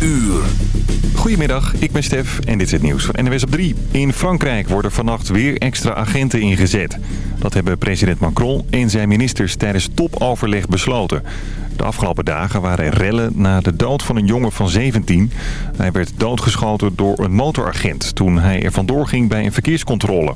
uur. Goedemiddag, ik ben Stef en dit is het nieuws van NWS op 3. In Frankrijk worden vannacht weer extra agenten ingezet. Dat hebben president Macron en zijn ministers tijdens topoverleg besloten. De afgelopen dagen waren er rellen na de dood van een jongen van 17. Hij werd doodgeschoten door een motoragent toen hij er vandoor ging bij een verkeerscontrole.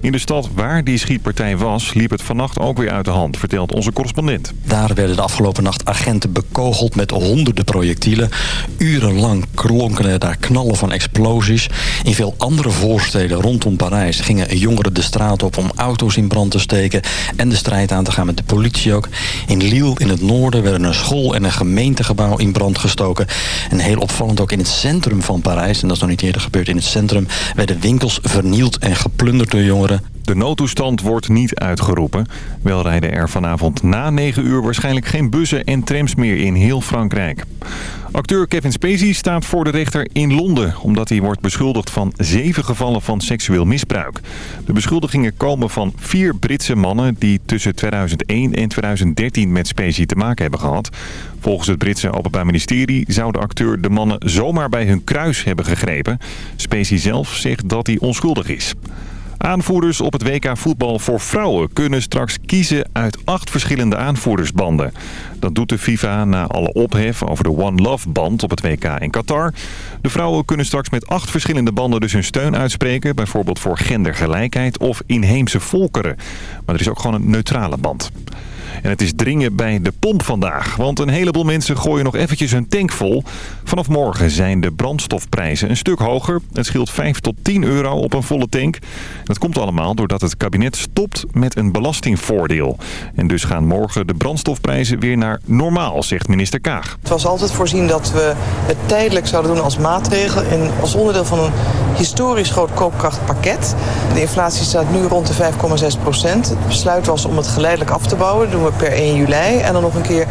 In de stad waar die schietpartij was, liep het vannacht ook weer uit de hand, vertelt onze correspondent. Daar werden de afgelopen nacht agenten bekogeld met honderden projectielen. Urenlang klonken er daar knallen van explosies. In veel andere voorsteden rondom Parijs gingen jongeren de straat op om auto's in brand te steken en de strijd aan te gaan met de politie ook. In Lille in het noorden werden een school en een gemeentegebouw in brand gestoken. En heel opvallend ook in het centrum van Parijs, en dat is nog niet eerder gebeurd in het centrum, werden winkels vernield en geplunderd door jongeren. De noodtoestand wordt niet uitgeroepen. Wel rijden er vanavond na 9 uur waarschijnlijk geen bussen en trams meer in heel Frankrijk. Acteur Kevin Spacey staat voor de rechter in Londen... omdat hij wordt beschuldigd van zeven gevallen van seksueel misbruik. De beschuldigingen komen van vier Britse mannen... die tussen 2001 en 2013 met Spacey te maken hebben gehad. Volgens het Britse Openbaar Ministerie zou de acteur de mannen zomaar bij hun kruis hebben gegrepen. Spacey zelf zegt dat hij onschuldig is. Aanvoerders op het WK voetbal voor vrouwen kunnen straks kiezen uit acht verschillende aanvoerdersbanden. Dat doet de FIFA na alle ophef over de One Love band op het WK in Qatar. De vrouwen kunnen straks met acht verschillende banden dus hun steun uitspreken. Bijvoorbeeld voor gendergelijkheid of inheemse volkeren. Maar er is ook gewoon een neutrale band. En het is dringen bij de pomp vandaag. Want een heleboel mensen gooien nog eventjes hun tank vol. Vanaf morgen zijn de brandstofprijzen een stuk hoger. Het scheelt 5 tot 10 euro op een volle tank. Dat komt allemaal doordat het kabinet stopt met een belastingvoordeel. En dus gaan morgen de brandstofprijzen weer naar normaal, zegt minister Kaag. Het was altijd voorzien dat we het tijdelijk zouden doen als maatregel... en als onderdeel van een historisch groot koopkrachtpakket. De inflatie staat nu rond de 5,6 procent. Het besluit was om het geleidelijk af te bouwen. Dat doen we per 1 juli. En dan nog een keer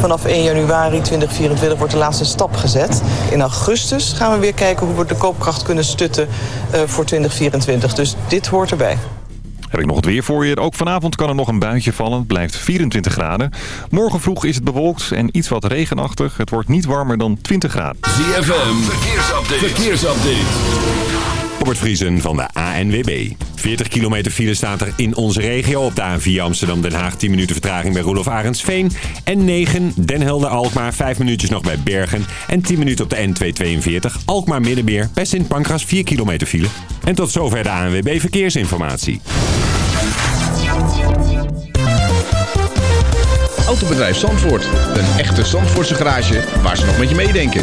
vanaf 1 januari 2024 wordt de laatste stap gezet. In augustus gaan we weer kijken hoe we de koopkracht kunnen stutten uh, voor 2024. Dus dit hoort erbij. Heb ik nog het weer voor je. Ook vanavond kan er nog een buitje vallen. Het blijft 24 graden. Morgen vroeg is het bewolkt en iets wat regenachtig. Het wordt niet warmer dan 20 graden. ZFM, verkeersupdate. verkeersupdate. Robert Vriesen van de ANWB. 40 kilometer file staat er in onze regio. Op de A4 Amsterdam-Den Haag 10 minuten vertraging bij Roelof Arendsveen. En 9 Den Helder-Alkmaar 5 minuutjes nog bij Bergen. En 10 minuten op de N242 Alkmaar-Middenmeer bij Sint Pancras 4 kilometer file. En tot zover de ANWB Verkeersinformatie. Autobedrijf Zandvoort. Een echte Zandvoortse garage waar ze nog met je meedenken.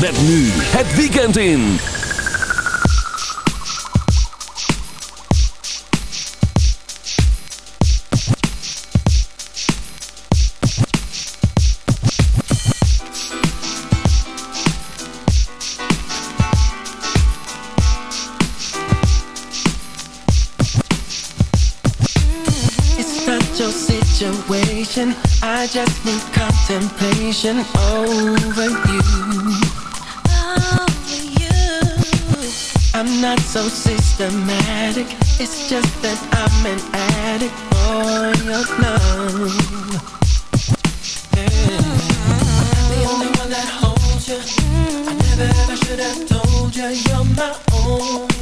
Met nu het weekend in. I just need contemplation over you. I'm not so systematic. It's just that I'm an addict for your love. Yeah. The only one that holds you. I never ever should have told you you're my only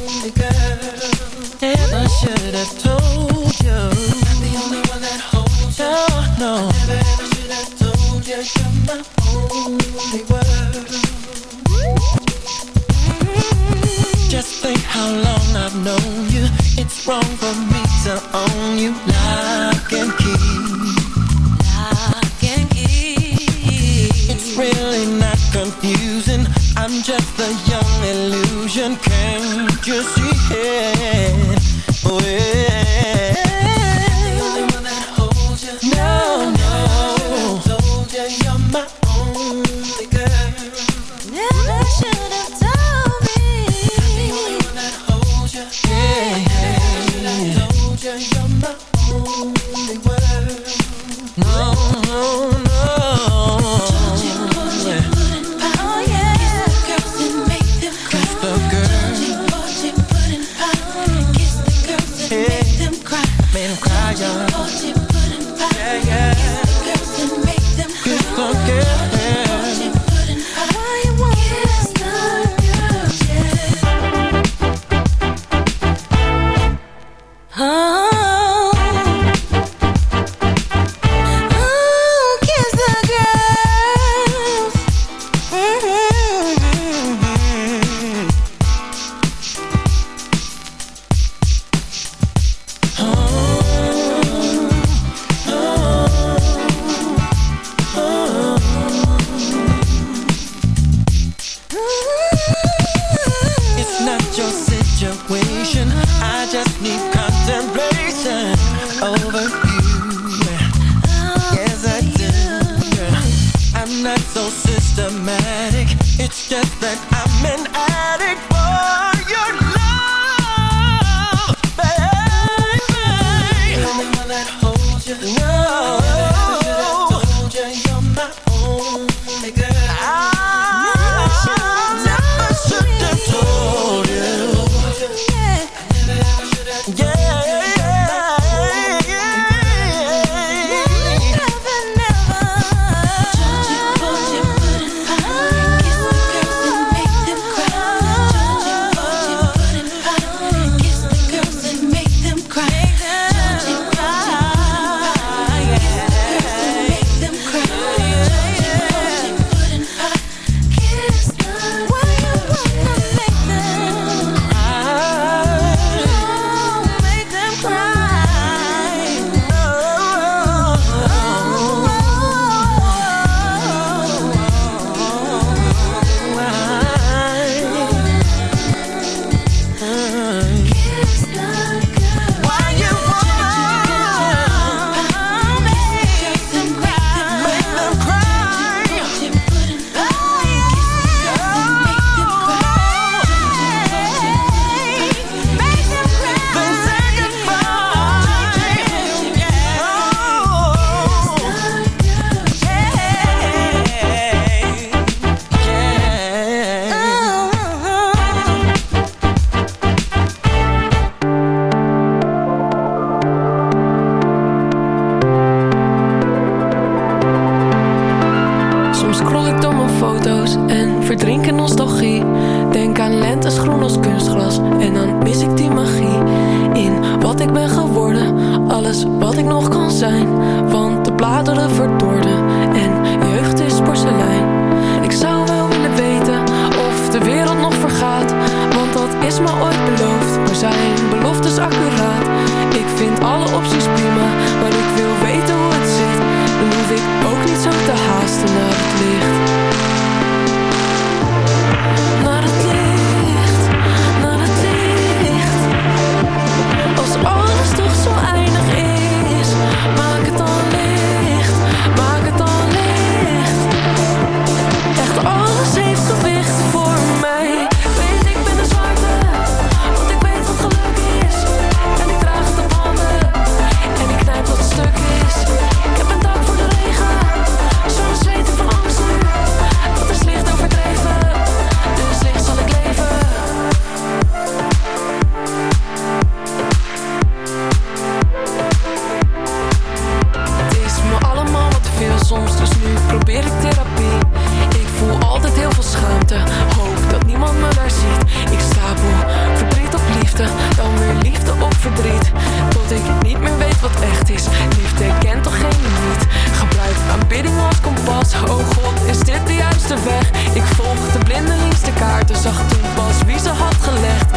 wat echt is. Liefde kent toch geen limiet. Gebruik aanbidding als kompas. O God, is dit de juiste weg? Ik volgde blindelings de kaarten, zag toen pas wie ze had gelegd.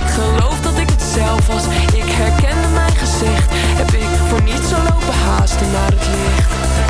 Ik geloof dat ik het zelf was. Ik herkende mijn gezicht. Heb ik voor niets zo lopen haasten naar het licht.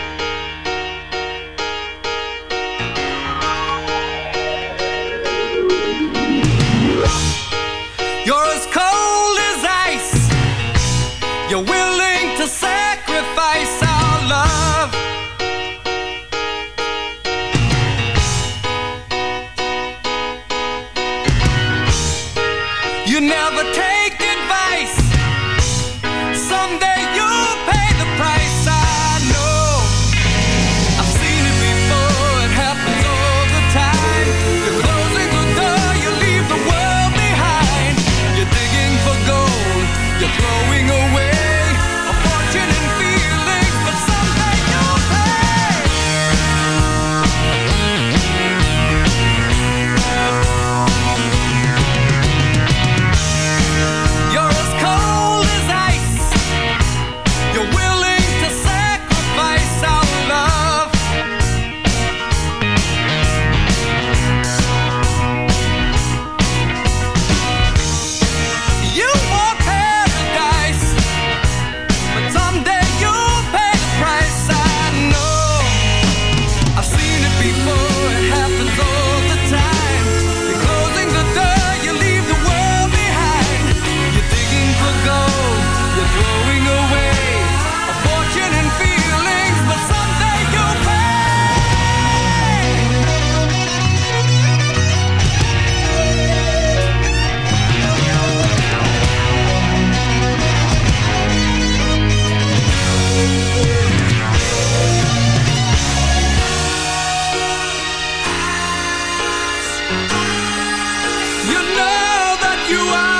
you are.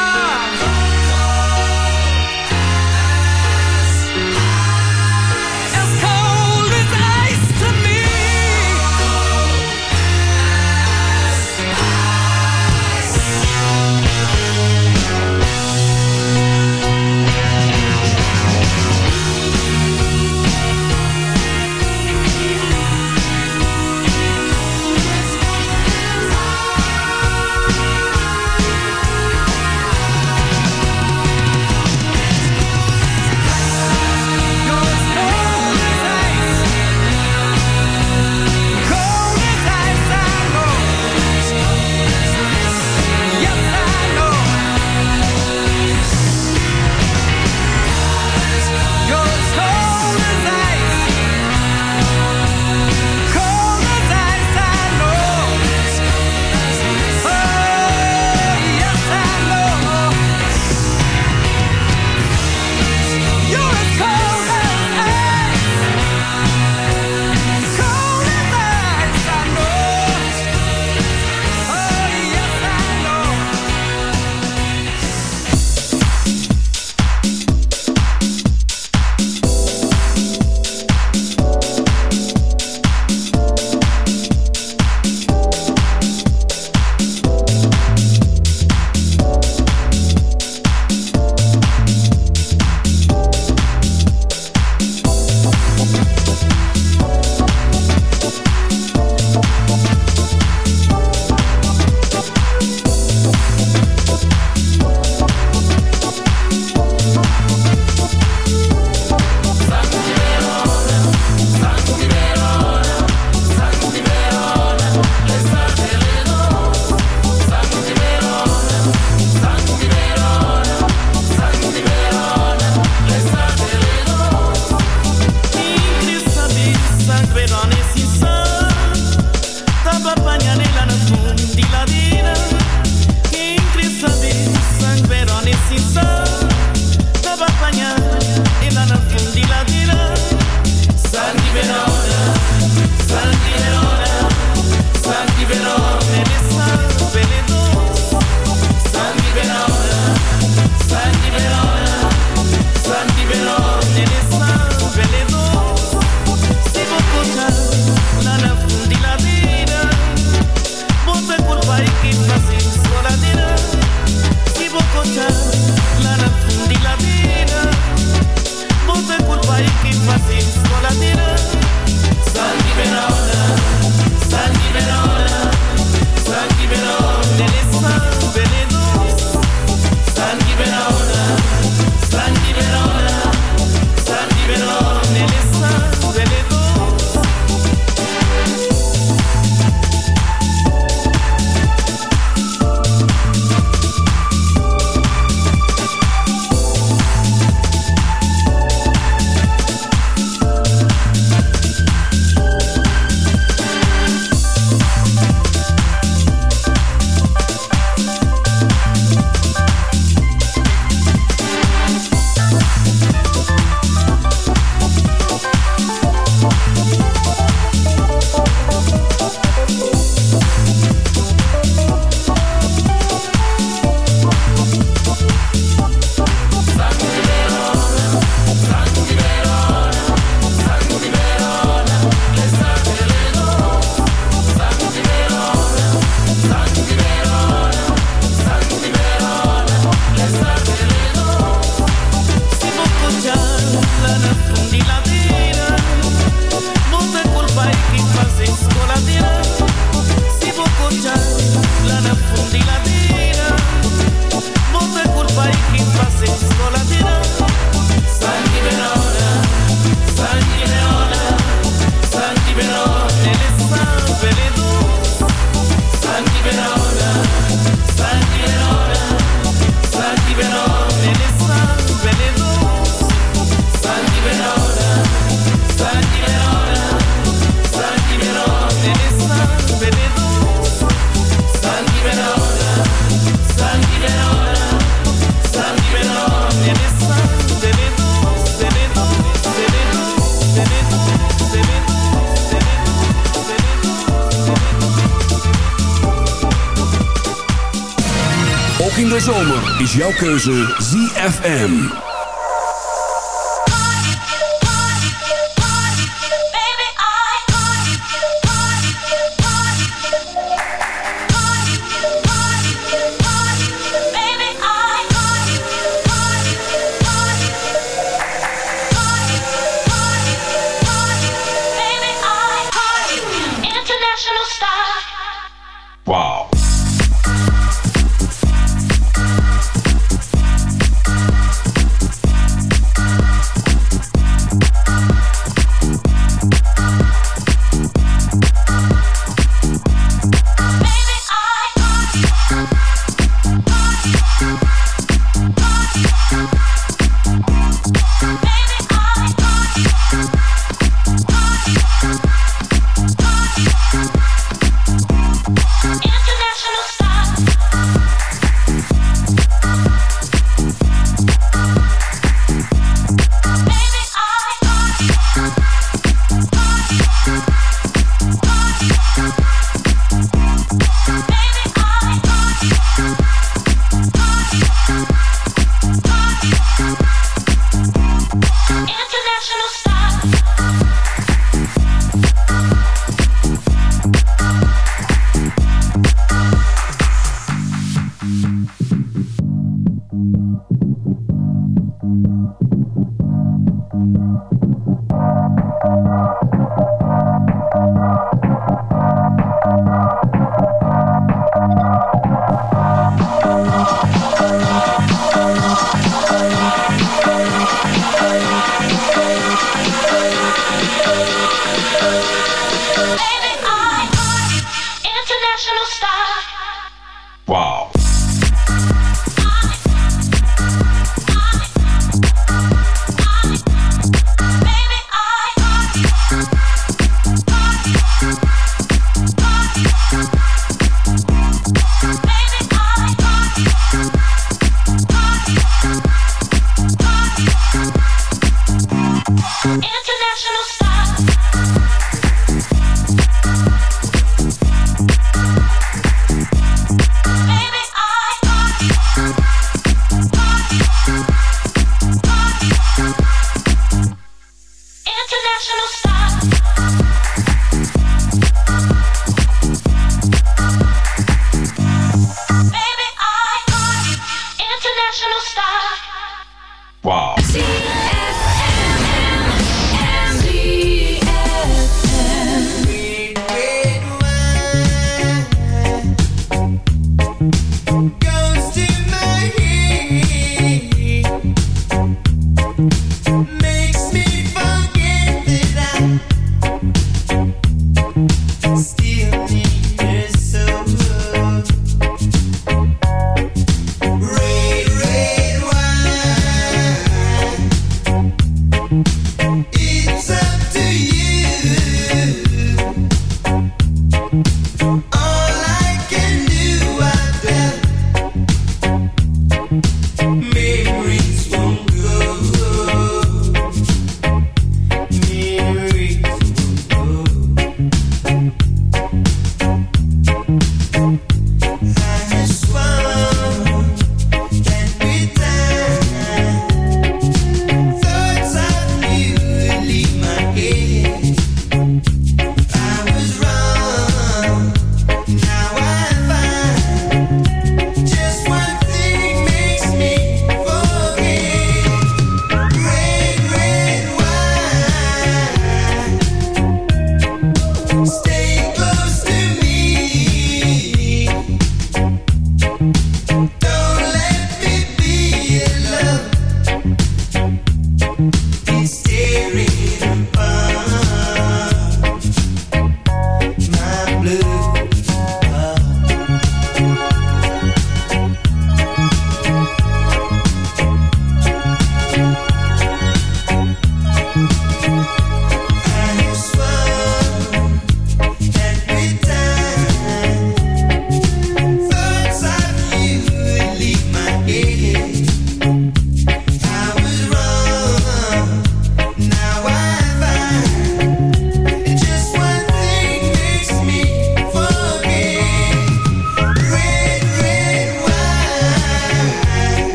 Jouw keuze ZFM.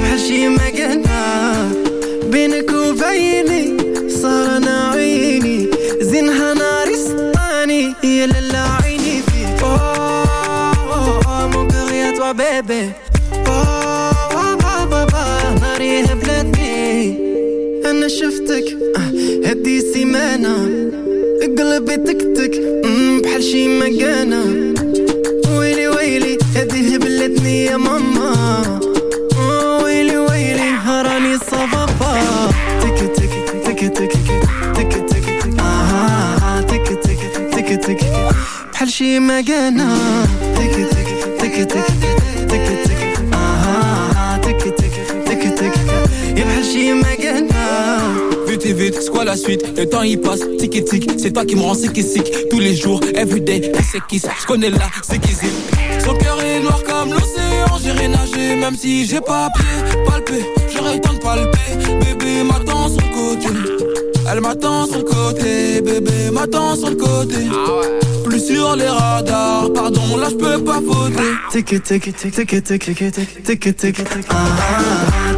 بحال شي مكانها بينك وبيني صار أنا عيني. زينها ناري سطاني يا لالا عيني فيك مون كور يا توا بيبي ناري هبلتني. أنا شفتك آه، هدي سيمانة قلبي تكتك بحال شي مكانة بحال شي مكانة تك تك تك تك تك تك آه تك تك تك تك يا بحال شي مكانة Vite et vite, c'est quoi la suite Le temps il passe, tic et tic C'est toi qui me rends sick et sick Tous les jours, everyday, qui c'est qui Je connais là, c'est qui c'est Son cœur est noir comme l'océan J'irai nager même si j'ai pas pied Palper, j'aurais le temps de palper Bébé m'attend sur le côté Elle m'attend sur le côté Bébé m'attend sur le côté Plus sur les radars Pardon, là je peux pas faute Tic tic tic tic tic tic ah tic tic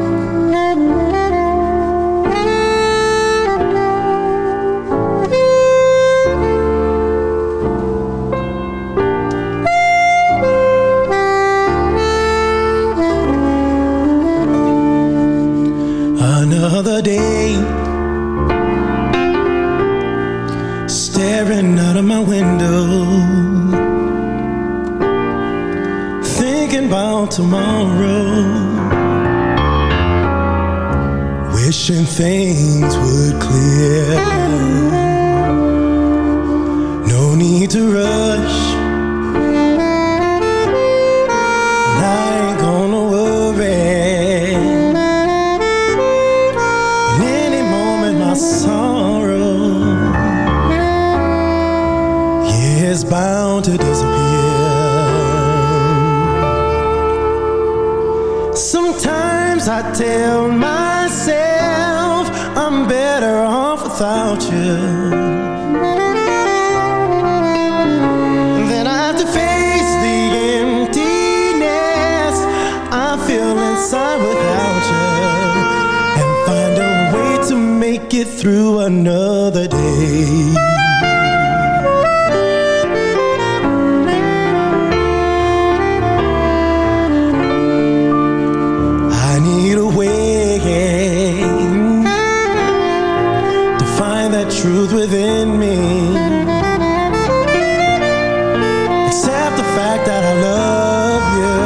Wishing things would clear. Truth within me. Accept the fact that I love you,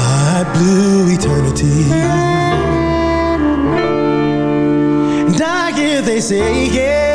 my blue eternity. And I hear they say, yeah,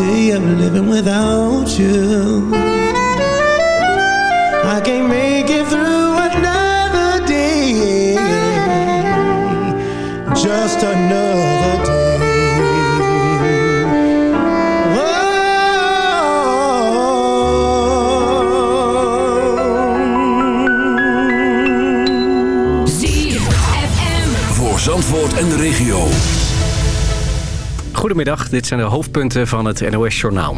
day of living without you. I can't make it through another day. Just another day. Voor Zandvoort en de regio. Goedemiddag, dit zijn de hoofdpunten van het NOS-journaal.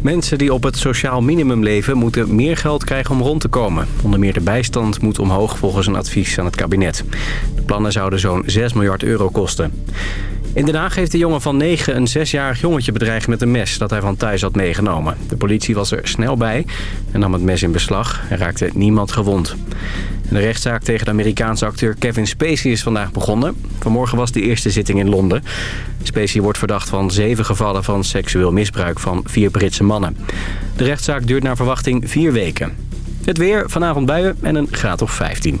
Mensen die op het sociaal minimum leven moeten meer geld krijgen om rond te komen. Onder meer de bijstand moet omhoog volgens een advies aan het kabinet. De plannen zouden zo'n 6 miljard euro kosten. In Den Haag heeft de jongen van 9 een 6-jarig jongetje bedreigd met een mes dat hij van thuis had meegenomen. De politie was er snel bij en nam het mes in beslag en raakte niemand gewond. De rechtszaak tegen de Amerikaanse acteur Kevin Spacey is vandaag begonnen. Vanmorgen was de eerste zitting in Londen. Spacey wordt verdacht van zeven gevallen van seksueel misbruik van vier Britse mannen. De rechtszaak duurt naar verwachting vier weken. Het weer, vanavond buien en een graad of 15.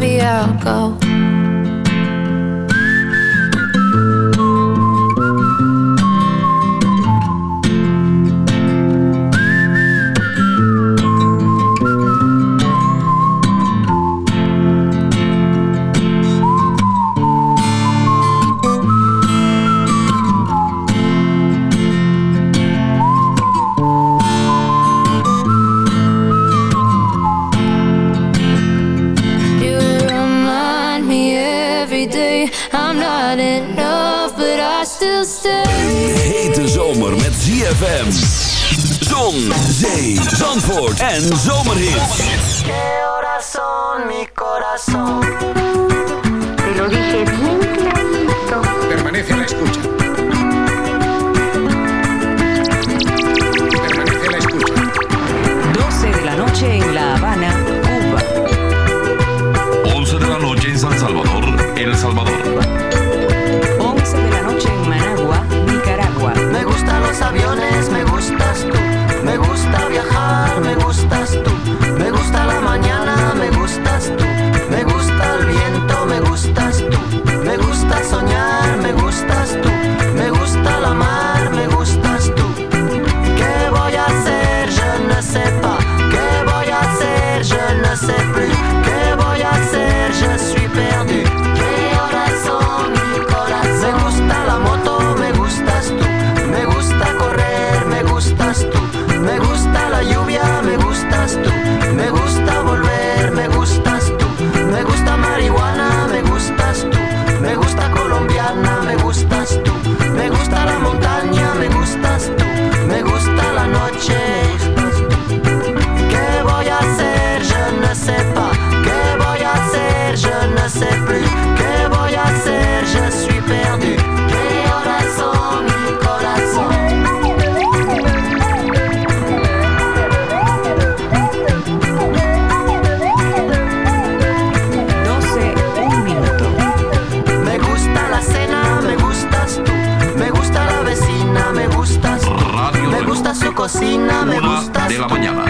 baby, I'll go. ZFM. Zon, zee, zandvoort en zomerhits. Corazón, mi corazón. Te lo dije bien clarito. Permanece a la escucha. Permanece a la escucha. 12 de la noche en La Habana, Cuba. 11 de la noche en San Salvador, El Salvador. Aviones, Una de la mañana.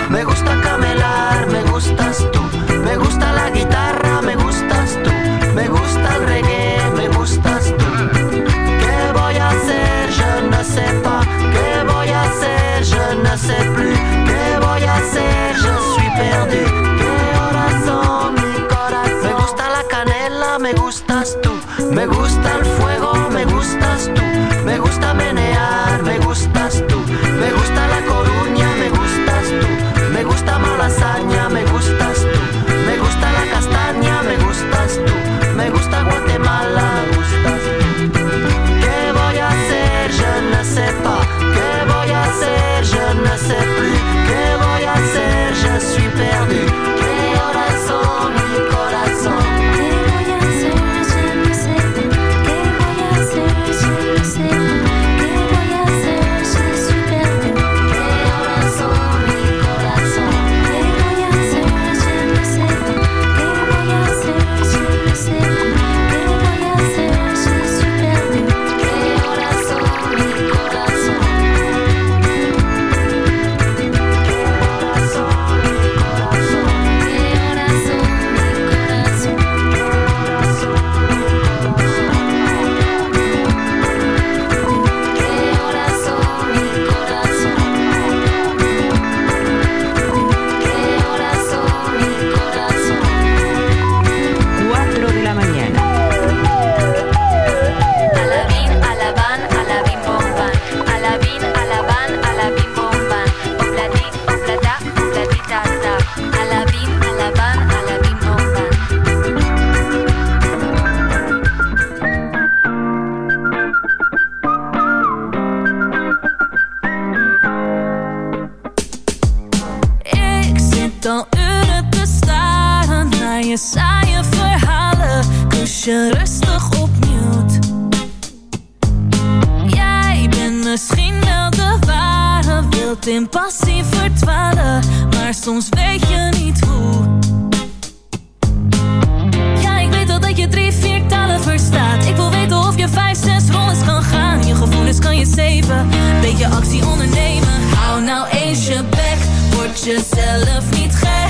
Zit al uren te staren naar je saaie verhalen. Dus je rustig op. Jij bent misschien wel de ware, wilt in passie verdwalen. Maar soms weet je niet hoe. Ja, ik weet wel dat je drie, vier talen verstaat. Ik wil weten of je vijf, zes rondes kan gaan. Je gevoelens kan je zeven, beetje actie ondernemen. Hou nou eens je jezelf niet gek.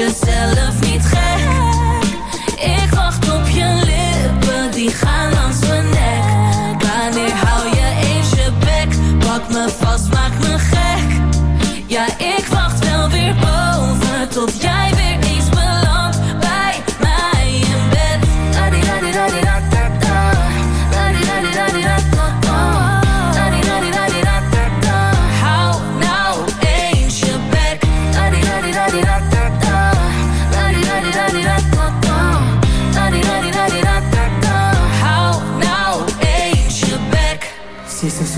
jezelf niet gek.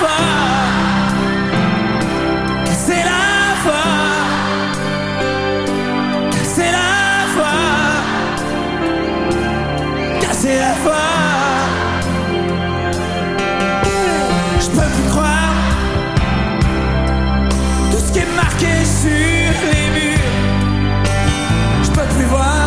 voix Casser la voix Casser la voix Casser la voix Je peux plus croire. Tout ce qui est marqué sur les murs. Je peux plus voir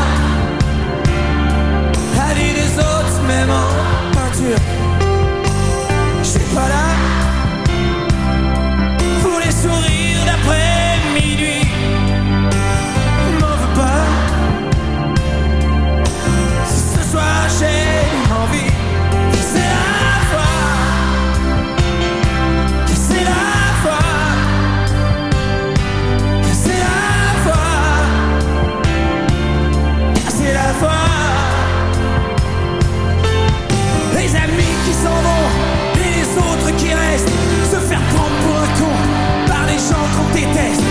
déteste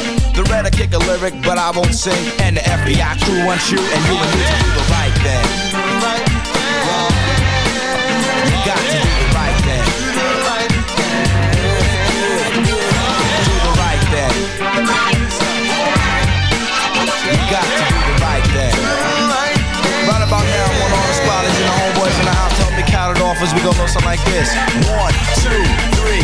The red I kick a lyric, but I won't sing. And the FBI crew wants you, and you and me to do the right thing. You got to do the right thing. Do the right thing. You got to do the right thing. Right about now, want all the squatters and the homeboys in the house to help me count it off as we go something like this. One, two, three,